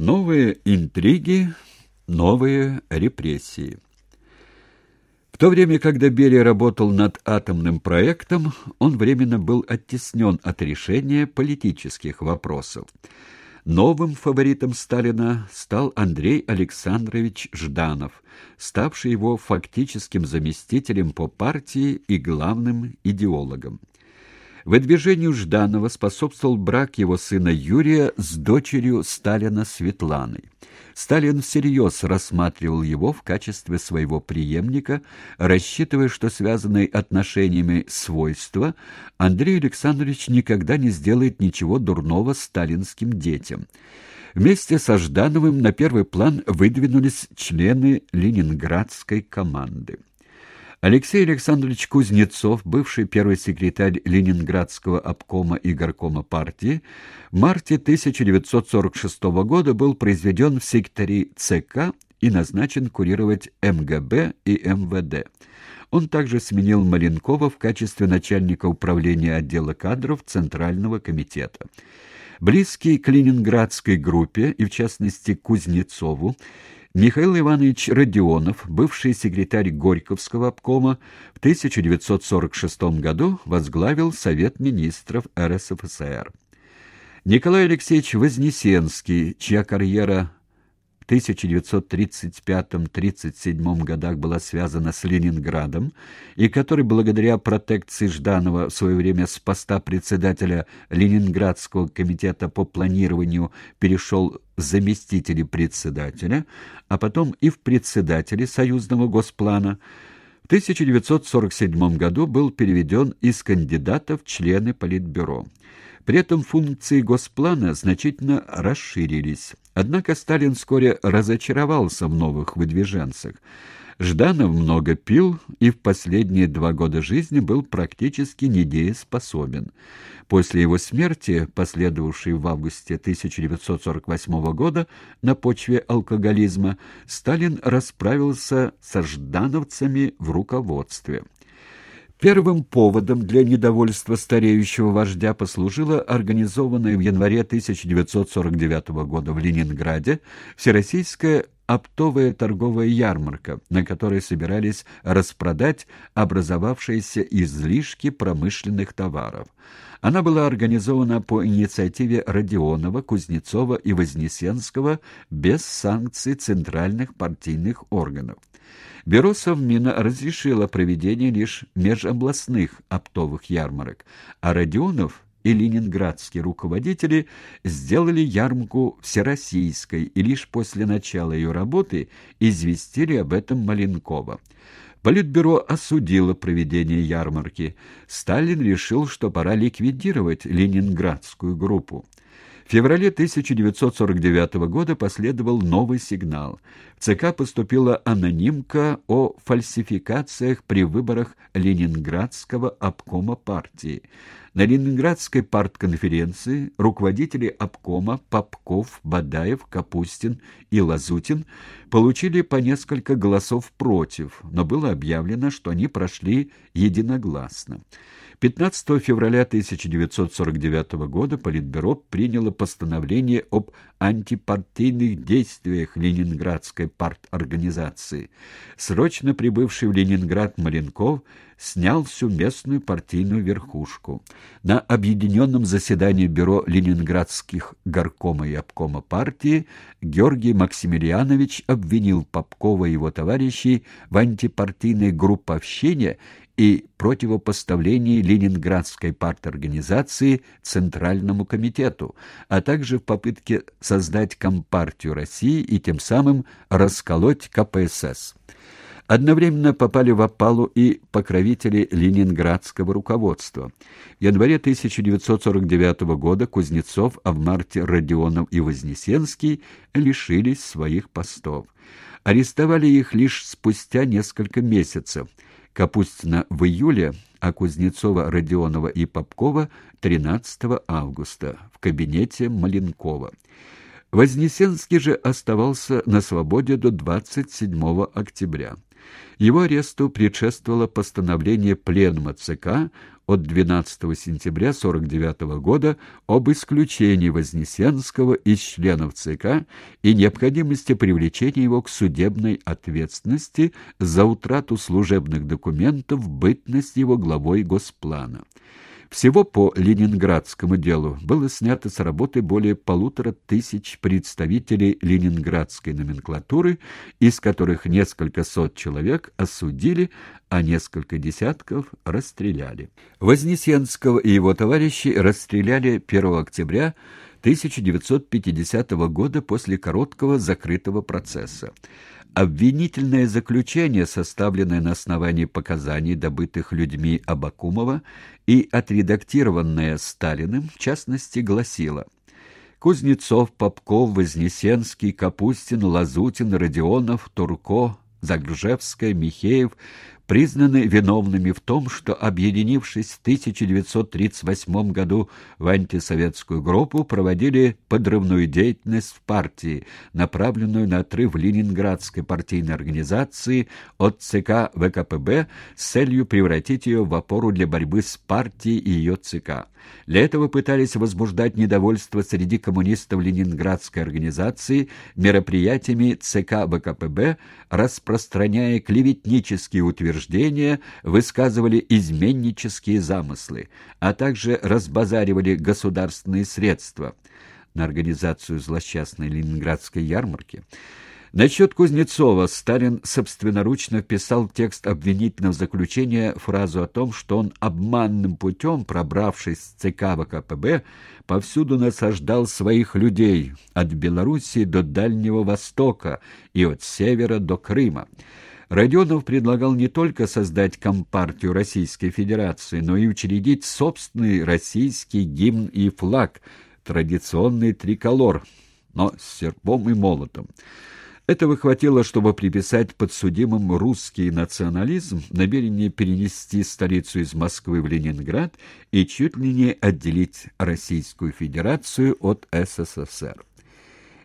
Новые интриги, новые репрессии. В то время, когда Берия работал над атомным проектом, он временно был оттеснен от решения политических вопросов. Новым фаворитом Сталина стал Андрей Александрович Жданов, ставший его фактическим заместителем по партии и главным идеологом. Выдвижению Жданова способствовал брак его сына Юрия с дочерью Сталина Светланой. Сталин всерьез рассматривал его в качестве своего преемника, рассчитывая, что связанные отношениями свойства Андрей Александрович никогда не сделает ничего дурного сталинским детям. Вместе со Ждановым на первый план выдвинулись члены ленинградской команды. Алексей Александрович Кузнецов, бывший первый секретарь Ленинградского обкома и горкома партии, в марте 1946 года был произведен в секторе ЦК и назначен курировать МГБ и МВД. Он также сменил Маленкова в качестве начальника управления отдела кадров Центрального комитета. Близкий к ленинградской группе, и в частности Кузнецову, Михаил Иванович Родионов, бывший секретарь Горьковского обкома, в 1946 году возглавил Совет министров РСФСР. Николай Алексеевич Вознесенский, чья карьера 1935-37 годах была связана с Ленинградом и который благодаря протекции Жданова в свое время с поста председателя Ленинградского комитета по планированию перешел в заместители председателя, а потом и в председатели Союзного госплана, в 1947 году был переведен из кандидатов в члены Политбюро. При этом функции Госплана значительно расширились. Однако Сталин вскоре разочаровался в новых выдвиженцах. Жданов много пил и в последние два года жизни был практически недееспособен. После его смерти, последовавшей в августе 1948 года на почве алкоголизма, Сталин расправился со ждановцами в руководстве. Первым поводом для недовольства стареющего вождя послужила организованная в январе 1949 года в Ленинграде Всероссийская оптовая торговая ярмарка, на которой собирались распродать образовавшиеся излишки промышленных товаров. Она была организована по инициативе Родионова, Кузнецова и Вознесенского без санкций центральных партийных органов. Бюро Совмина разрешило проведение лишь межобластных оптовых ярмарок, а Родионов и ленинградские руководители сделали ярмарку всероссийской и лишь после начала ее работы известили об этом Маленкова. Политбюро осудило проведение ярмарки. Сталин решил, что пора ликвидировать ленинградскую группу. В феврале 1949 года последовал новый сигнал. В ЦК поступила анонимка о фальсификациях при выборах Ленинградского обкома партии. На Ленинградской партконференции руководители обкома Попков, Бадаев, Капустин и Лазутин получили по несколько голосов против, но было объявлено, что они прошли единогласно. 15 февраля 1949 года Политбюро приняло постановление об антипартийных действиях Ленинградской парторганизации. Срочно прибывший в Ленинград Маленков снял всю местную партийную верхушку. На объединенном заседании бюро ленинградских горкома и обкома партии Георгий Максимилианович обвинил Попкова и его товарищей в антипартийной групповщине и противопоставлении Ленинградской парторганизации Центральному комитету, а также в попытке создать Компартию России и тем самым расколоть КПСС. Одновременно попали в опалу и покровители ленинградского руководства. В январе 1949 года Кузнецов, а в марте Родионов и Вознесенский лишились своих постов. Арестовали их лишь спустя несколько месяцев – Капустина в июле, а Кузнецова, Родионова и Попкова 13 августа в кабинете Маленкова. Вознесенский же оставался на свободе до 27 октября. Его аресту предшествовало постановление Пленума ЦК от 12 сентября 1949 года об исключении Вознесенского из членов ЦК и необходимости привлечения его к судебной ответственности за утрату служебных документов, бытность его главой Госплана. Всего по ленинградскому делу было снято с работы более полутора тысяч представителей ленинградской номенклатуры, из которых несколько сот человек осудили, а несколько десятков расстреляли. Вознесенского и его товарищей расстреляли 1 октября 1950 года после короткого закрытого процесса. Обвинительное заключение, составленное на основании показаний, добытых людьми Абакумова, и отредактированное Сталиным, в частности, гласило Кузнецов, Попков, Вознесенский, Капустин, Лазутин, Родионов, Турко, Загржевская, Михеев признаны виновными в том, что, объединившись в 1938 году в антисоветскую группу, проводили подрывную деятельность в партии, направленную на отрыв Ленинградской партийной организации от ЦК ВКПБ с целью превратить ее в опору для борьбы с партией и ее ЦК. Для этого пытались возбуждать недовольство среди коммунистов Ленинградской организации мероприятиями ЦК ВКПБ, распространяя клеветнические утверждения утверждения, высказывали изменнические замыслы, а также разбазаривали государственные средства на организацию злосчастной ленинградской ярмарки. Насчет Кузнецова Сталин собственноручно вписал в текст обвинительного заключения фразу о том, что он обманным путем, пробравшись с ЦК ВКПБ, повсюду насаждал своих людей от Белоруссии до Дальнего Востока и от севера до Крыма. Родионов предлагал не только создать Компартию Российской Федерации, но и учредить собственный российский гимн и флаг, традиционный триколор, но с серпом и молотом. Этого хватило, чтобы приписать подсудимым русский национализм, намерение перенести столицу из Москвы в Ленинград и чуть ли не отделить Российскую Федерацию от СССР.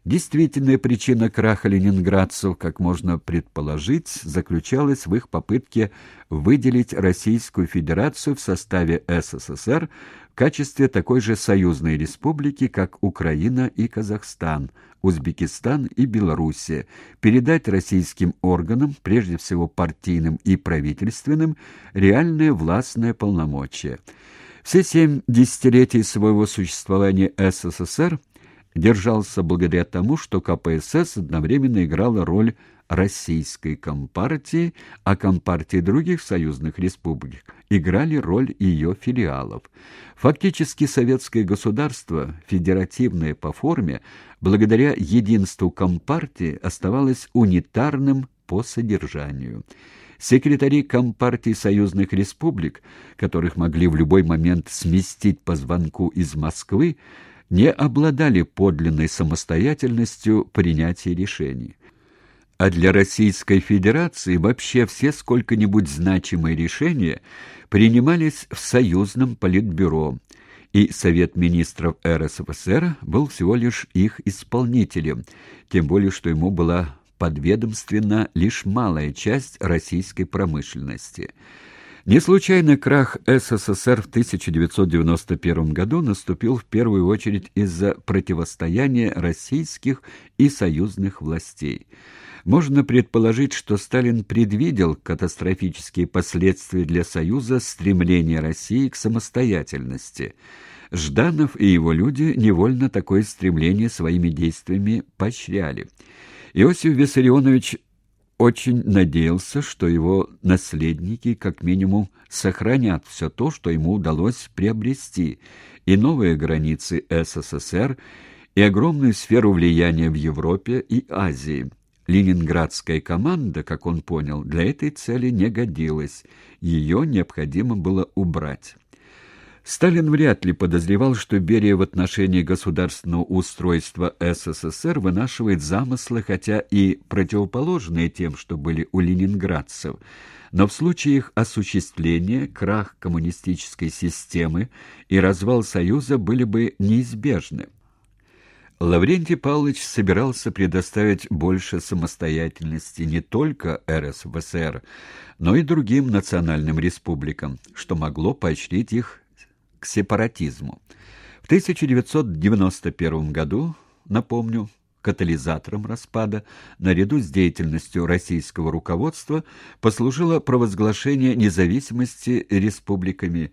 Действительная причина краха ленинградцев, как можно предположить, заключалась в их попытке выделить Российскую Федерацию в составе СССР в качестве такой же союзной республики, как Украина и Казахстан, Узбекистан и Белоруссия, передать российским органам, прежде всего партийным и правительственным, реальное властное полномочия. Все семь десятилетий своего существования СССР – держался благодаря тому, что КПСС одновременно играла роль российской компартии, а компартии других союзных республик играли роль ее филиалов. Фактически советское государство, федеративное по форме, благодаря единству компартии оставалось унитарным по содержанию. Секретари Компартии союзных республик, которых могли в любой момент сместить по звонку из Москвы, не обладали подлинной самостоятельностью принятия решений. А для Российской Федерации вообще все сколько-нибудь значимые решения принимались в союзном политбюро, и Совет министров РСФСР был всего лишь их исполнителем, тем более что ему была подведомственна лишь малая часть российской промышленности – не случайно крах СССР в 1991 году наступил в первую очередь из-за противостояния российских и союзных властей. Можно предположить, что Сталин предвидел катастрофические последствия для Союза стремления России к самостоятельности. Жданов и его люди невольно такое стремление своими действиями поощряли. Иосиф Виссарионович очень надеялся, что его наследники как минимум сохранят все то, что ему удалось приобрести, и новые границы СССР, и огромную сферу влияния в Европе и Азии. Ленинградская команда, как он понял, для этой цели не годилась, ее необходимо было убрать. Сталин вряд ли подозревал, что Берия в отношении государственного устройства СССР вынашивает замыслы, хотя и противоположные тем, что были у ленинградцев. Но в случае их осуществления крах коммунистической системы и развал Союза были бы неизбежны. Лаврентий Павлович собирался предоставить больше самостоятельности не только РСФСР, но и другим национальным республикам, что могло поощрить их сепаратизму. В 1991 году, напомню, катализатором распада, наряду с деятельностью российского руководства, послужило провозглашение независимости республиками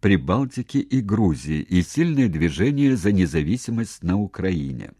Прибалтики и Грузии и сильное движение за независимость на Украине.